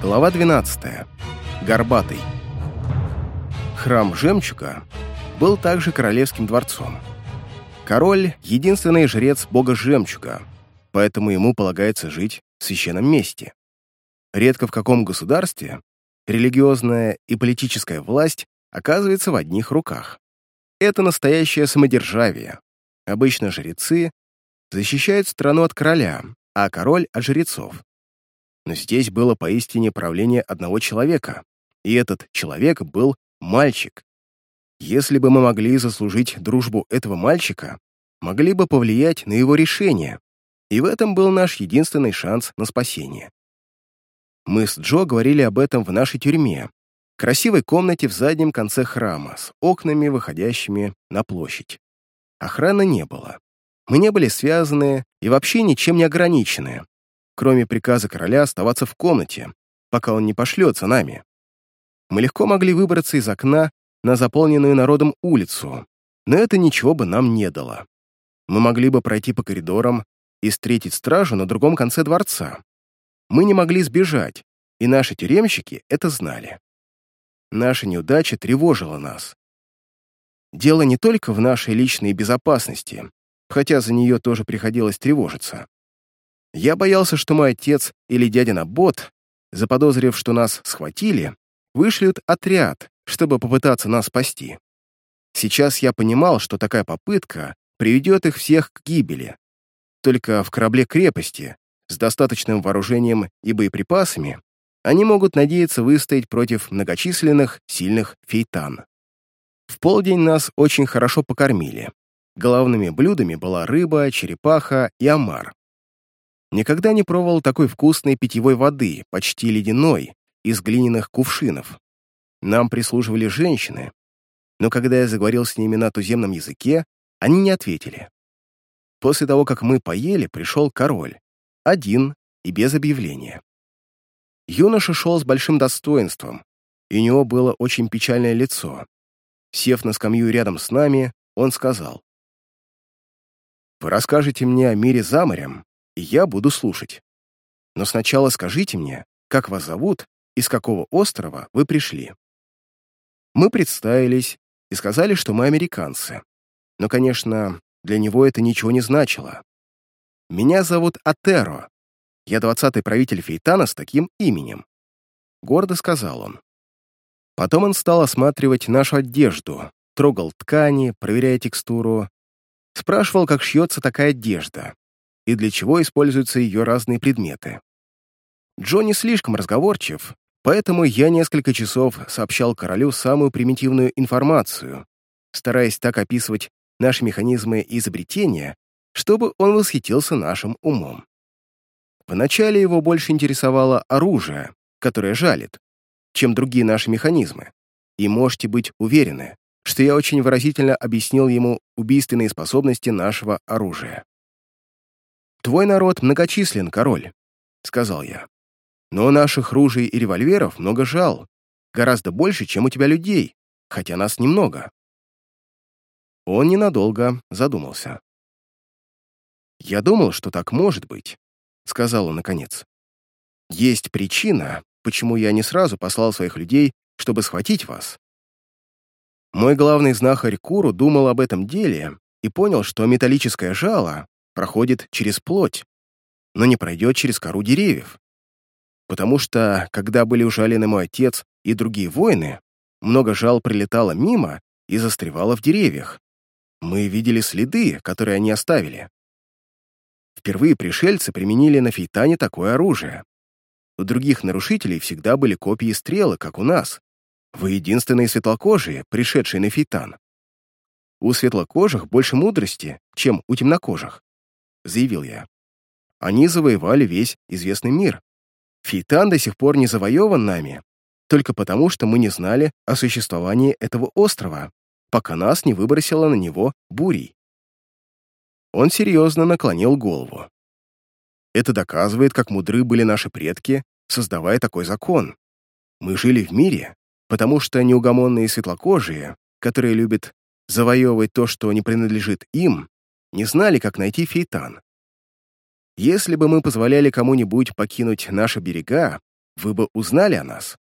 Глава 12. Горбатый. Храм Жемчуга был также королевским дворцом. Король — единственный жрец бога Жемчуга, поэтому ему полагается жить в священном месте. Редко в каком государстве религиозная и политическая власть оказывается в одних руках. Это настоящее самодержавие. Обычно жрецы защищают страну от короля, а король — от жрецов. Но здесь было поистине правление одного человека, и этот человек был мальчик. Если бы мы могли заслужить дружбу этого мальчика, могли бы повлиять на его решение, и в этом был наш единственный шанс на спасение. Мы с Джо говорили об этом в нашей тюрьме, красивой комнате в заднем конце храма с окнами, выходящими на площадь. Охраны не было. Мы не были связаны и вообще ничем не ограничены, кроме приказа короля оставаться в комнате, пока он не пошлет за нами. Мы легко могли выбраться из окна на заполненную народом улицу, но это ничего бы нам не дало. Мы могли бы пройти по коридорам и встретить стражу на другом конце дворца. Мы не могли сбежать, и наши тюремщики это знали. Наша неудача тревожила нас. Дело не только в нашей личной безопасности, хотя за нее тоже приходилось тревожиться. Я боялся, что мой отец или дядя Набот, заподозрив, что нас схватили, вышлют отряд, чтобы попытаться нас спасти. Сейчас я понимал, что такая попытка приведет их всех к гибели. Только в корабле крепости, с достаточным вооружением и боеприпасами, они могут надеяться выстоять против многочисленных сильных фейтан. В полдень нас очень хорошо покормили. Главными блюдами была рыба, черепаха и омар. Никогда не пробовал такой вкусной питьевой воды, почти ледяной, из глиняных кувшинов. Нам прислуживали женщины, но когда я заговорил с ними на туземном языке, они не ответили. После того, как мы поели, пришел король, один и без объявления. Юноша шел с большим достоинством, и у него было очень печальное лицо. Сев на скамью рядом с нами, он сказал, вы расскажете мне о мире за морем, я буду слушать. Но сначала скажите мне, как вас зовут и с какого острова вы пришли. Мы представились и сказали, что мы американцы. Но, конечно, для него это ничего не значило. Меня зовут Атеро. Я двадцатый правитель Фейтана с таким именем. Гордо сказал он. Потом он стал осматривать нашу одежду, трогал ткани, проверяя текстуру, Спрашивал, как шьется такая одежда и для чего используются ее разные предметы. Джо не слишком разговорчив, поэтому я несколько часов сообщал королю самую примитивную информацию, стараясь так описывать наши механизмы и изобретения, чтобы он восхитился нашим умом. Вначале его больше интересовало оружие, которое жалит, чем другие наши механизмы, и можете быть уверены, что я очень выразительно объяснил ему убийственные способности нашего оружия. «Твой народ многочислен, король», — сказал я. «Но наших ружей и револьверов много жал, гораздо больше, чем у тебя людей, хотя нас немного». Он ненадолго задумался. «Я думал, что так может быть», — сказал он наконец. «Есть причина, почему я не сразу послал своих людей, чтобы схватить вас. Мой главный знахарь Куру думал об этом деле и понял, что металлическое жало проходит через плоть, но не пройдет через кору деревьев. Потому что, когда были ужалены мой отец и другие воины, много жал прилетало мимо и застревало в деревьях. Мы видели следы, которые они оставили. Впервые пришельцы применили на фейтане такое оружие. У других нарушителей всегда были копии стрелы, как у нас, вы единственные светлокожие, пришедшие на фейтан. У светлокожих больше мудрости, чем у темнокожих, заявил я. Они завоевали весь известный мир. Фейтан до сих пор не завоеван нами, только потому, что мы не знали о существовании этого острова, пока нас не выбросило на него бурей. Он серьезно наклонил голову. Это доказывает, как мудры были наши предки, создавая такой закон. Мы жили в мире, потому что неугомонные светлокожие, которые любят завоевывать то, что не принадлежит им, не знали, как найти фейтан. Если бы мы позволяли кому-нибудь покинуть наши берега, вы бы узнали о нас.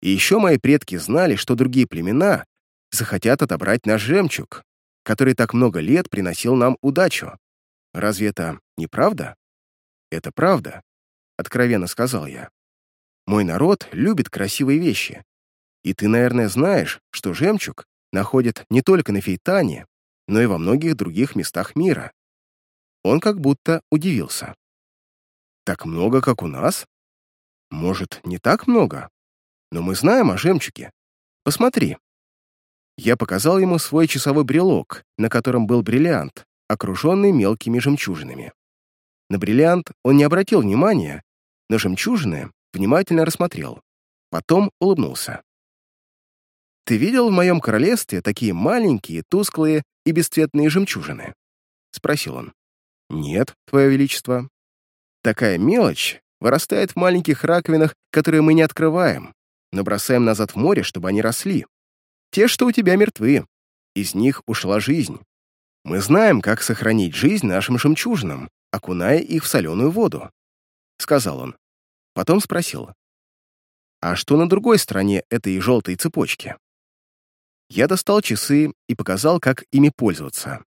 И еще мои предки знали, что другие племена захотят отобрать наш жемчуг, который так много лет приносил нам удачу. Разве это не правда? Это правда, откровенно сказал я. Мой народ любит красивые вещи. И ты, наверное, знаешь, что жемчуг находят не только на Фейтане, но и во многих других местах мира. Он как будто удивился. Так много, как у нас? Может, не так много? Но мы знаем о жемчуге. Посмотри. Я показал ему свой часовой брелок, на котором был бриллиант, окруженный мелкими жемчужинами. На бриллиант он не обратил внимания, но жемчужины внимательно рассмотрел. Потом улыбнулся. «Ты видел в моем королевстве такие маленькие, тусклые и бесцветные жемчужины?» — спросил он. «Нет, Твое Величество. Такая мелочь вырастает в маленьких раковинах, которые мы не открываем, но бросаем назад в море, чтобы они росли. Те, что у тебя мертвы. Из них ушла жизнь. Мы знаем, как сохранить жизнь нашим жемчужинам, окуная их в соленую воду», — сказал он. Потом спросил. «А что на другой стороне этой желтой цепочки?» Я достал часы и показал, как ими пользоваться.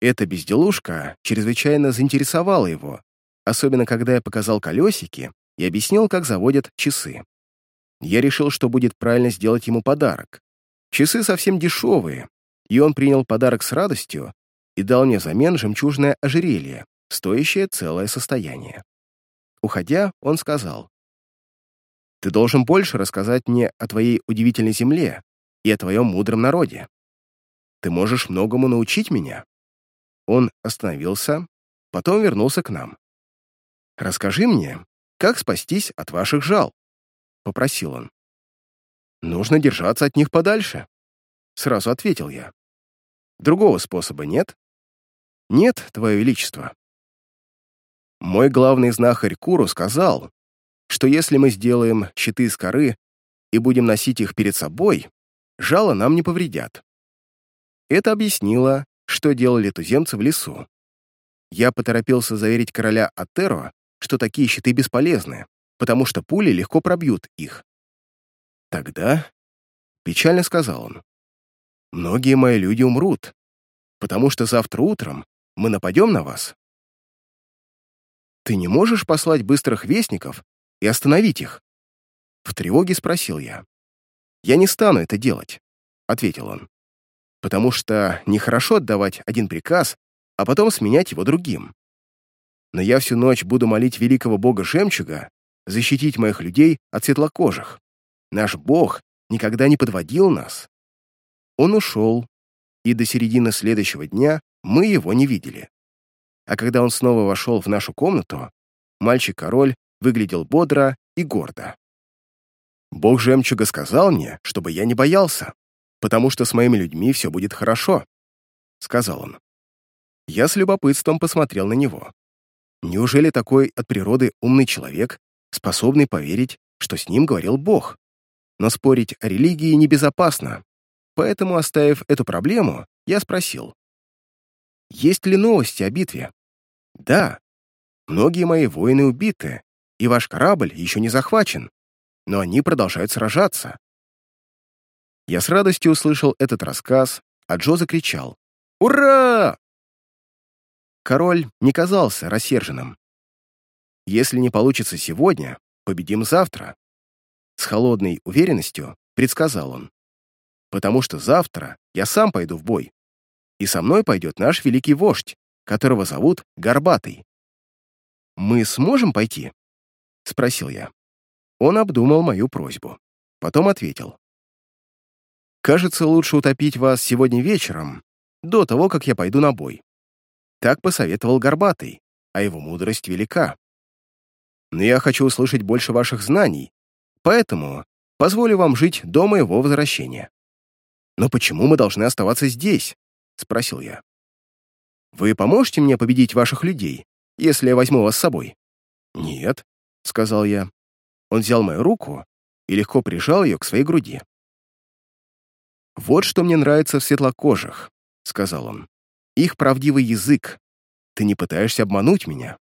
Эта безделушка чрезвычайно заинтересовала его, особенно когда я показал колесики и объяснил, как заводят часы. Я решил, что будет правильно сделать ему подарок. Часы совсем дешевые, и он принял подарок с радостью и дал мне взамен жемчужное ожерелье, стоящее целое состояние. Уходя, он сказал, «Ты должен больше рассказать мне о твоей удивительной земле и о твоем мудром народе. Ты можешь многому научить меня». Он остановился, потом вернулся к нам. «Расскажи мне, как спастись от ваших жал?» — попросил он. «Нужно держаться от них подальше», — сразу ответил я. «Другого способа нет?» «Нет, Твое Величество». Мой главный знахарь Куру сказал, что если мы сделаем щиты из коры и будем носить их перед собой, жало нам не повредят. Это объяснило, что делали туземцы в лесу. Я поторопился заверить короля Атеро, что такие щиты бесполезны, потому что пули легко пробьют их. Тогда, печально сказал он, многие мои люди умрут, потому что завтра утром мы нападем на вас. Ты не можешь послать быстрых вестников и остановить их? В тревоге спросил я. Я не стану это делать, ответил он, потому что нехорошо отдавать один приказ, а потом сменять его другим. Но я всю ночь буду молить великого бога жемчуга защитить моих людей от светлокожих. Наш бог никогда не подводил нас. Он ушел, и до середины следующего дня мы его не видели. А когда он снова вошел в нашу комнату, мальчик-король выглядел бодро и гордо. Бог жемчуга сказал мне, чтобы я не боялся, потому что с моими людьми все будет хорошо, — сказал он. Я с любопытством посмотрел на него. Неужели такой от природы умный человек, способный поверить, что с ним говорил Бог? Но спорить о религии небезопасно, поэтому, оставив эту проблему, я спросил. Есть ли новости о битве? Да. Многие мои воины убиты, и ваш корабль еще не захвачен, но они продолжают сражаться. Я с радостью услышал этот рассказ, а Джо закричал «Ура!». Король не казался рассерженным. «Если не получится сегодня, победим завтра», с холодной уверенностью предсказал он. «Потому что завтра я сам пойду в бой, и со мной пойдет наш великий вождь, которого зовут Горбатый. «Мы сможем пойти?» — спросил я. Он обдумал мою просьбу. Потом ответил. «Кажется, лучше утопить вас сегодня вечером, до того, как я пойду на бой. Так посоветовал Горбатый, а его мудрость велика. Но я хочу услышать больше ваших знаний, поэтому позволю вам жить до моего возвращения. Но почему мы должны оставаться здесь? Спросил я. Вы поможете мне победить ваших людей, если я возьму вас с собой? Нет, сказал я. Он взял мою руку и легко прижал ее к своей груди. «Вот что мне нравится в светлокожих», — сказал он. «Их правдивый язык. Ты не пытаешься обмануть меня.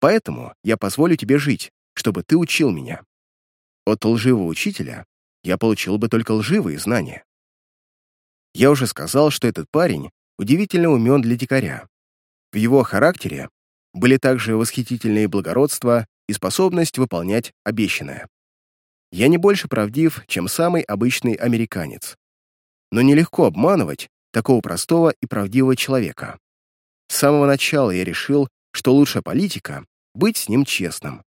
Поэтому я позволю тебе жить, чтобы ты учил меня. От лживого учителя я получил бы только лживые знания. Я уже сказал, что этот парень удивительно умен для дикаря. В его характере были также восхитительные благородство и способность выполнять обещанное. Я не больше правдив, чем самый обычный американец. Но нелегко обманывать такого простого и правдивого человека. С самого начала я решил, что лучшая политика — быть с ним честным.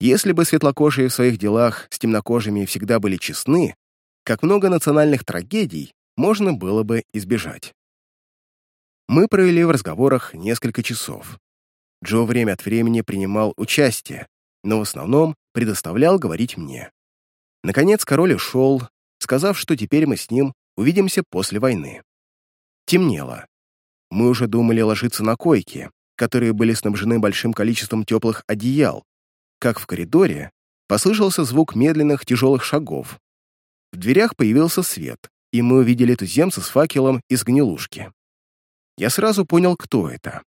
Если бы светлокожие в своих делах с темнокожими всегда были честны, как много национальных трагедий можно было бы избежать. Мы провели в разговорах несколько часов. Джо время от времени принимал участие, но в основном предоставлял говорить мне. Наконец король ушел, сказав, что теперь мы с ним увидимся после войны. Темнело. Мы уже думали ложиться на койки, которые были снабжены большим количеством теплых одеял, как в коридоре послышался звук медленных тяжелых шагов. В дверях появился свет, и мы увидели туземца с факелом из гнилушки. Я сразу понял, кто это.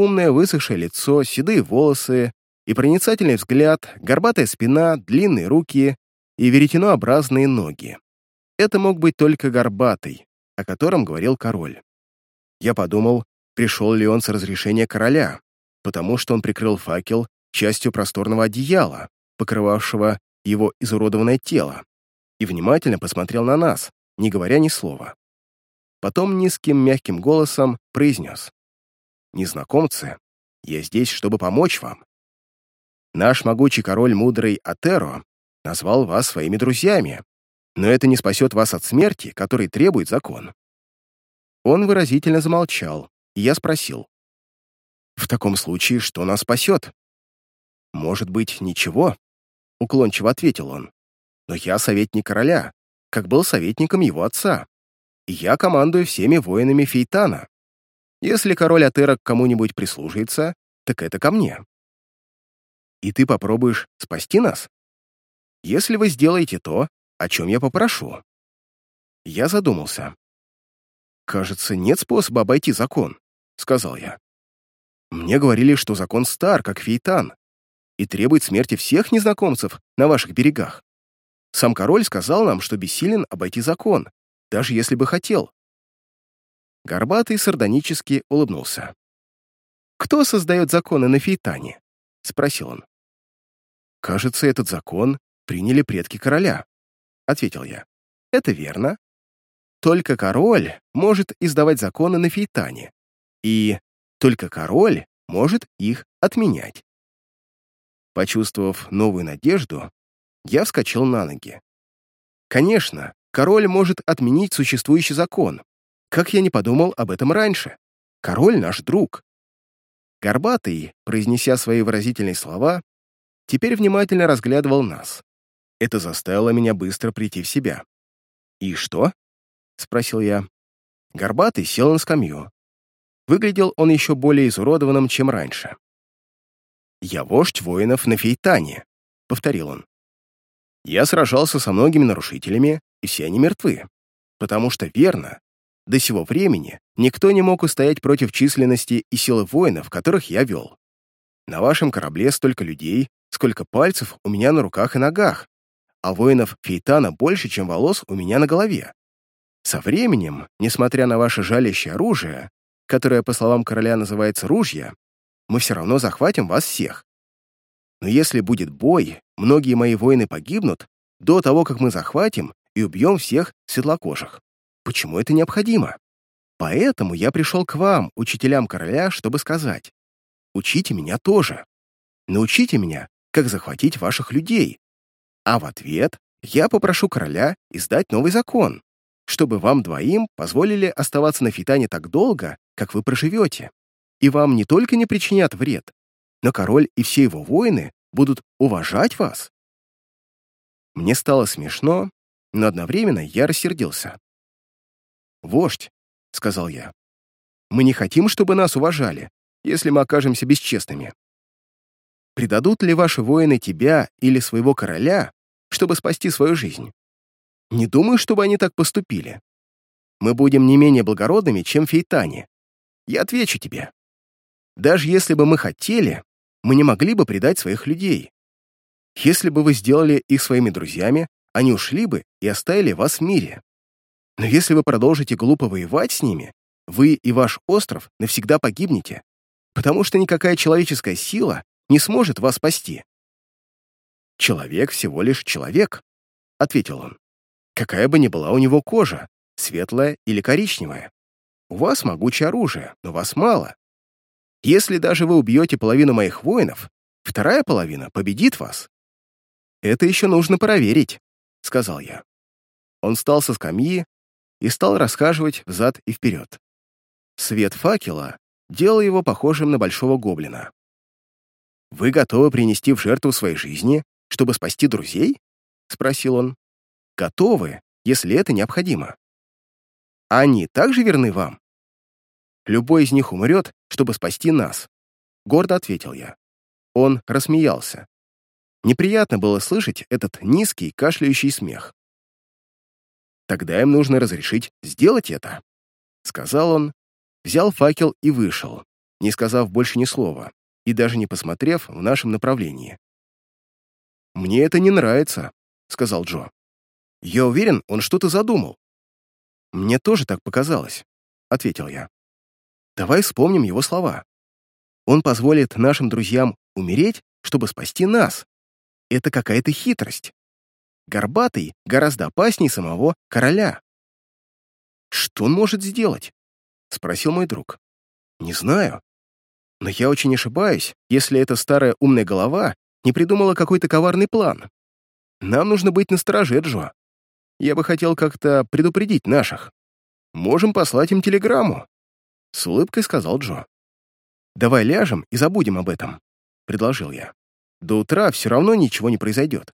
Умное высохшее лицо, седые волосы и проницательный взгляд, горбатая спина, длинные руки и веретенообразные ноги. Это мог быть только горбатый, о котором говорил король. Я подумал, пришел ли он с разрешения короля, потому что он прикрыл факел частью просторного одеяла, покрывавшего его изуродованное тело, и внимательно посмотрел на нас, не говоря ни слова. Потом низким мягким голосом произнес. «Незнакомцы, я здесь, чтобы помочь вам. Наш могучий король мудрый Атеро назвал вас своими друзьями, но это не спасет вас от смерти, которой требует закон». Он выразительно замолчал, и я спросил. «В таком случае, что нас спасет?» «Может быть, ничего?» — уклончиво ответил он. «Но я советник короля, как был советником его отца я командую всеми воинами Фейтана. Если король Атера кому-нибудь прислушается, так это ко мне. И ты попробуешь спасти нас? Если вы сделаете то, о чем я попрошу. Я задумался. «Кажется, нет способа обойти закон», — сказал я. «Мне говорили, что закон стар, как фейтан, и требует смерти всех незнакомцев на ваших берегах. Сам король сказал нам, что бессилен обойти закон, даже если бы хотел. Горбатый сардонически улыбнулся. «Кто создает законы на Фейтане?» — спросил он. «Кажется, этот закон приняли предки короля», — ответил я. «Это верно. Только король может издавать законы на Фейтане, и только король может их отменять». Почувствовав новую надежду, я вскочил на ноги. Конечно, Король может отменить существующий закон. Как я не подумал об этом раньше? Король наш друг. Горбатый, произнеся свои выразительные слова, теперь внимательно разглядывал нас. Это заставило меня быстро прийти в себя. «И что?» — спросил я. Горбатый сел на скамью. Выглядел он еще более изуродованным, чем раньше. «Я вождь воинов на Фейтане», — повторил он. «Я сражался со многими нарушителями, и все они мертвы. Потому что, верно, до сего времени никто не мог устоять против численности и силы воинов, которых я вел. На вашем корабле столько людей, сколько пальцев у меня на руках и ногах, а воинов Фейтана больше, чем волос у меня на голове. Со временем, несмотря на ваше жалящее оружие, которое, по словам короля, называется ружья, мы все равно захватим вас всех. Но если будет бой, многие мои воины погибнут до того, как мы захватим и убьем всех светлокожих. Почему это необходимо? Поэтому я пришел к вам, учителям короля, чтобы сказать, учите меня тоже. Научите меня, как захватить ваших людей. А в ответ я попрошу короля издать новый закон, чтобы вам двоим позволили оставаться на фитане так долго, как вы проживете. И вам не только не причинят вред, но король и все его воины будут уважать вас. Мне стало смешно, но одновременно я рассердился. «Вождь», — сказал я, — «мы не хотим, чтобы нас уважали, если мы окажемся бесчестными. Предадут ли ваши воины тебя или своего короля, чтобы спасти свою жизнь? Не думаю, чтобы они так поступили. Мы будем не менее благородными, чем фейтане. Я отвечу тебе. Даже если бы мы хотели, мы не могли бы предать своих людей. Если бы вы сделали их своими друзьями, они ушли бы и оставили вас в мире. Но если вы продолжите глупо воевать с ними, вы и ваш остров навсегда погибнете, потому что никакая человеческая сила не сможет вас спасти. «Человек всего лишь человек», — ответил он. «Какая бы ни была у него кожа, светлая или коричневая. У вас могучее оружие, но вас мало. Если даже вы убьете половину моих воинов, вторая половина победит вас. Это еще нужно проверить, — сказал я. Он встал со скамьи и стал расхаживать взад и вперед. Свет факела делал его похожим на большого гоблина. «Вы готовы принести в жертву своей жизни, чтобы спасти друзей?» — спросил он. «Готовы, если это необходимо. Они также верны вам?» «Любой из них умрет, чтобы спасти нас», — гордо ответил я. Он рассмеялся. Неприятно было слышать этот низкий, кашляющий смех. «Тогда им нужно разрешить сделать это», — сказал он, взял факел и вышел, не сказав больше ни слова и даже не посмотрев в нашем направлении. «Мне это не нравится», — сказал Джо. «Я уверен, он что-то задумал». «Мне тоже так показалось», — ответил я. «Давай вспомним его слова. Он позволит нашим друзьям умереть, чтобы спасти нас. Это какая-то хитрость. Горбатый гораздо опаснее самого короля. Что он может сделать? — спросил мой друг. «Не знаю. Но я очень ошибаюсь, если эта старая умная голова не придумала какой-то коварный план. Нам нужно быть настороже, Джо. Я бы хотел как-то предупредить наших. Можем послать им телеграмму», — с улыбкой сказал Джо. «Давай ляжем и забудем об этом», — предложил я. «До утра все равно ничего не произойдет».